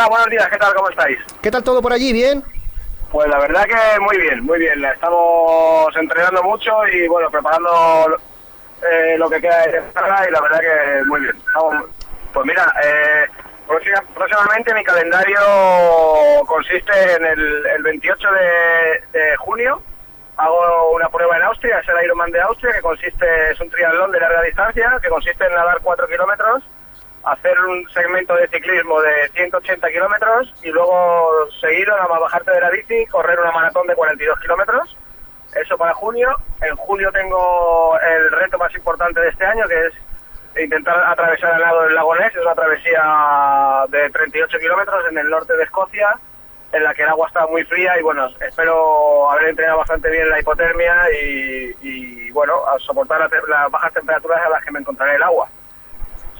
Hola, buenos días, ¿qué tal? ¿Cómo estáis? ¿Qué tal todo por allí? ¿Bien? Pues la verdad que muy bien, muy bien. Estamos entrenando mucho y bueno, preparando eh, lo que queda de temporada y la verdad que muy bien. pues mira, eh, próximamente mi calendario consiste en el, 28 de, junio. Hago una prueba en Austria, es el Ironman de Austria, que consiste, es un triatlón de larga distancia, que consiste en nadar 4 kilómetros hacer un segmento de ciclismo de 180 kilómetros y luego seguir a bajarte de la bici, correr una maratón de 42 kilómetros. Eso para junio. En julio tengo el reto más importante de este año, que es intentar atravesar el lado del lago Ness. Es una travesía de 38 kilómetros en el norte de Escocia, en la que el agua está muy fría y bueno, espero haber entrenado bastante bien la hipotermia y, bueno, a soportar las bajas temperaturas a las que me encontraré el agua.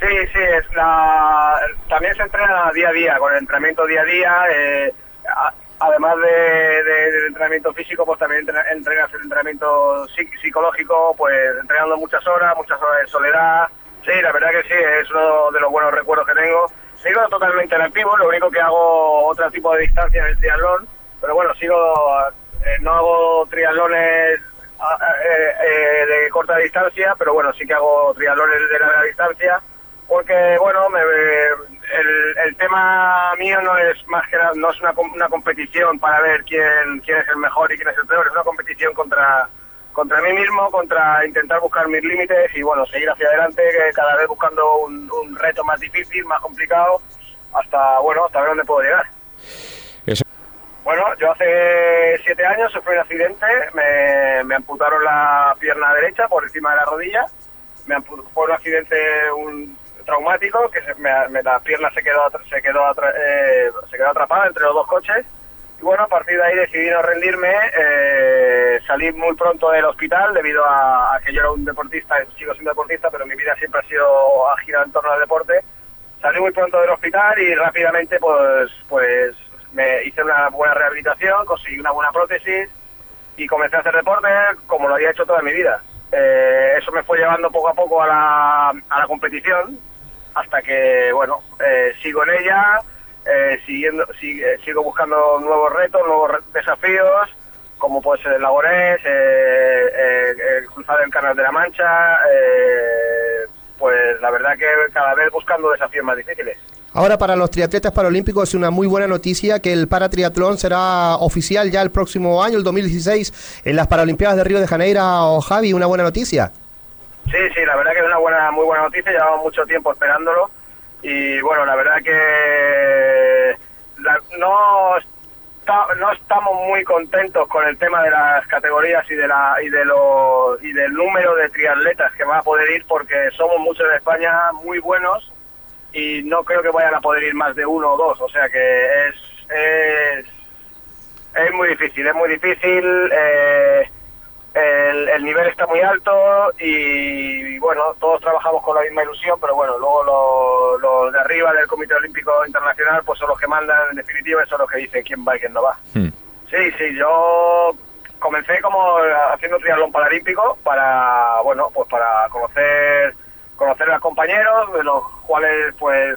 Sí, sí, es la, también se entrena día a día, con el entrenamiento día a día. Eh, además de, del entrenamiento físico, pues también entrenas el entrenamiento psicológico, pues entrenando muchas horas, muchas horas de soledad. Sí, la verdad que sí, es uno de los buenos recuerdos que tengo. Sigo totalmente en activo, lo único que hago otro tipo de distancia en el triatlón, pero bueno, sigo, eh, no hago triatlones eh, de corta distancia, pero bueno, sí que hago triatlones de larga distancia porque bueno, el, el, tema mío no es más que nada, no es una, una competición para ver quién, quién es el mejor y quién es el peor, es una competición contra contra mí mismo, contra intentar buscar mis límites y bueno, seguir hacia adelante, cada vez buscando un, reto más difícil, más complicado, hasta bueno, hasta ver dónde puedo llegar. Bueno, yo hace siete años sufrí un accidente, me, me amputaron la pierna derecha por encima de la rodilla, me amputó por un accidente un, traumático, que me, la pierna se quedó, se, quedó eh, se quedó atrapada entre los dos coches. Y bueno, a partir de ahí decidí no rendirme, eh, salí muy pronto del hospital debido a, que yo era un deportista, sigo siendo deportista, pero mi vida siempre ha sido ha en torno al deporte. Salí muy pronto del hospital y rápidamente pues, pues me hice una buena rehabilitación, conseguí una buena prótesis y comencé a hacer deporte como lo había hecho toda mi vida. Eh, eso me fue llevando poco a poco a la, a la competición hasta que, bueno, eh, sigo en ella, eh, siguiendo, sigo buscando nuevos retos, nuevos desafíos, como puede ser el Lagonés, eh, el cruzar el Canal de la Mancha, pues la verdad que cada vez buscando desafíos más difíciles. Ahora para los triatletas paralímpicos es una muy buena noticia que el paratriatlón será oficial ya el próximo año, el 2016, en las Paralimpiadas de Río de Janeiro. Javi, una buena noticia. Sí, sí, la verdad que es una buena, muy buena noticia, llevamos mucho tiempo esperándolo y bueno, la verdad que no, no estamos muy contentos con el tema de las categorías y de la y de los y del número de triatletas que van a poder ir porque somos muchos en España muy buenos y no creo que vayan a poder ir más de uno o dos, o sea que es es, es muy difícil, es muy difícil. Eh, el, nivel está muy alto y, bueno, todos trabajamos con la misma ilusión, pero bueno, luego los, de arriba del Comité Olímpico Internacional pues son los que mandan en definitiva y son los que dicen quién va y quién no va. Hmm. Sí, sí, yo comencé como haciendo triatlón paralímpico para, bueno, pues para conocer conocer a compañeros, de los cuales pues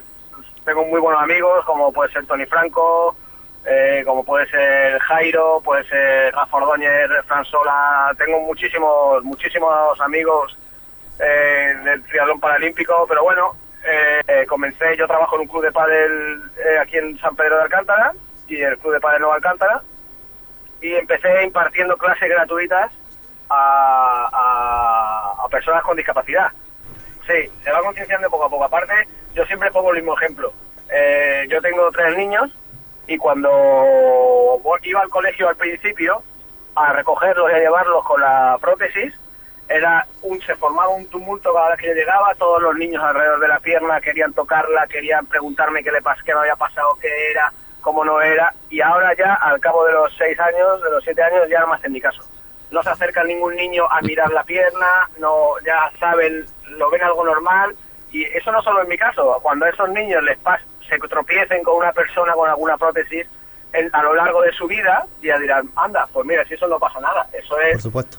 tengo muy buenos amigos, como puede ser Tony Franco, eh, como puede ser Jairo, puede ser Rafa Ordóñez, Fran Sola, tengo muchísimos, muchísimos amigos eh, del triatlón paralímpico, pero bueno, eh, comencé, yo trabajo en un club de pádel aquí en San Pedro de Alcántara y el club de pádel Nueva Alcántara y empecé impartiendo clases gratuitas a, a personas con discapacidad. Sí, se va concienciando poco a poco. Aparte, yo siempre pongo el mismo ejemplo. yo tengo tres niños y cuando iba al colegio al principio a recogerlos y a llevarlos con la prótesis, era un se formaba un tumulto cada vez que yo llegaba, todos los niños alrededor de la pierna querían tocarla, querían preguntarme qué le pas qué me había pasado, qué era, cómo no era, y ahora ya al cabo de los seis años, de los siete años, ya no más en mi caso. No se acerca ningún niño a mirar la pierna, no ya saben, lo ven algo normal, y eso no solo en mi caso, cuando a esos niños les pasa se tropiecen con una persona con alguna prótesis a lo largo de su vida, ya dirán, anda, pues mira, si eso no pasa nada. Eso es... Por supuesto.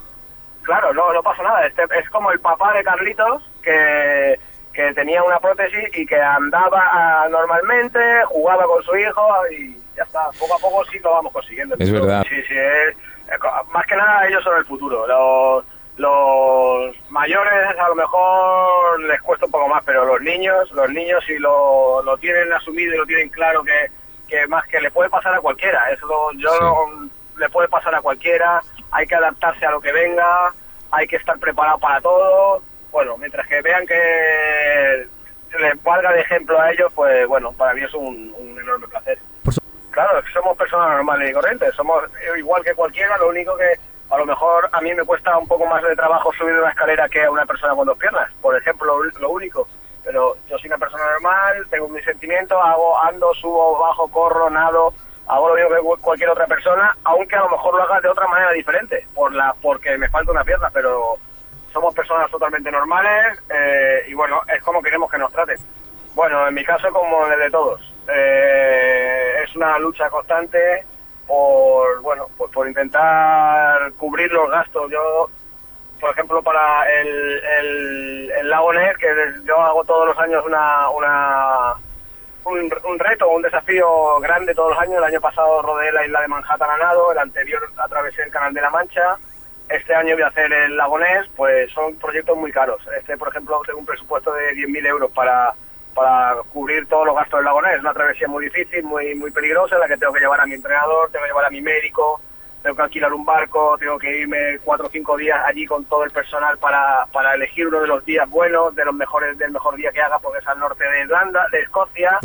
Claro, no, no pasa nada. Este, es como el papá de Carlitos que, que tenía una prótesis y que andaba ah, normalmente, jugaba con su hijo y ya está. Poco a poco sí lo vamos consiguiendo. Es verdad. Sí, sí, es, más que nada ellos son el futuro. Los, los mayores a lo mejor les cuesta un poco más, pero los niños, los niños si lo, lo tienen asumido y lo tienen claro que, que más que le puede pasar a cualquiera. Eso yo Sí. no- le puede pasar a cualquiera. Hay que adaptarse a lo que venga, hay que estar preparado para todo. Bueno, mientras que vean que les valga de ejemplo a ellos, pues bueno, para mí es un, un enorme placer. Por Claro, somos personas normales y corrientes, somos igual que cualquiera, lo único que a lo mejor a mí me cuesta un poco más de trabajo subir una escalera que a una persona con dos piernas, por ejemplo, lo, único. Pero yo soy una persona normal, tengo mis sentimientos, hago, ando, subo, bajo, corro, nado, hago lo mismo que cu- cualquier otra persona, aunque a lo mejor lo haga de otra manera diferente, por la porque me falta una pierna, pero somos personas totalmente normales eh, y bueno, es como queremos que nos traten. Bueno, en mi caso como en el de todos. Eh, es una lucha constante por, bueno, pues por intentar cubrir los gastos. Yo, por ejemplo, para el, el, el Lago Ness, que yo hago todos los años una, una un, reto, un desafío grande todos los años. El año pasado rodeé la isla de Manhattan a nado, el anterior atravesé el Canal de la Mancha. Este año voy a hacer el Lagonés, pues son proyectos muy caros. Este, por ejemplo, tengo un presupuesto de 10.000 euros para, para cubrir todos los gastos del Lagonés. Es una travesía muy difícil, muy muy peligrosa, en la que tengo que llevar a mi entrenador, tengo que llevar a mi médico, tengo que alquilar un barco, tengo que irme cuatro o cinco días allí con todo el personal para, para elegir uno de los días buenos, de los mejores del mejor día que haga, porque es al norte de Irlanda, de Escocia.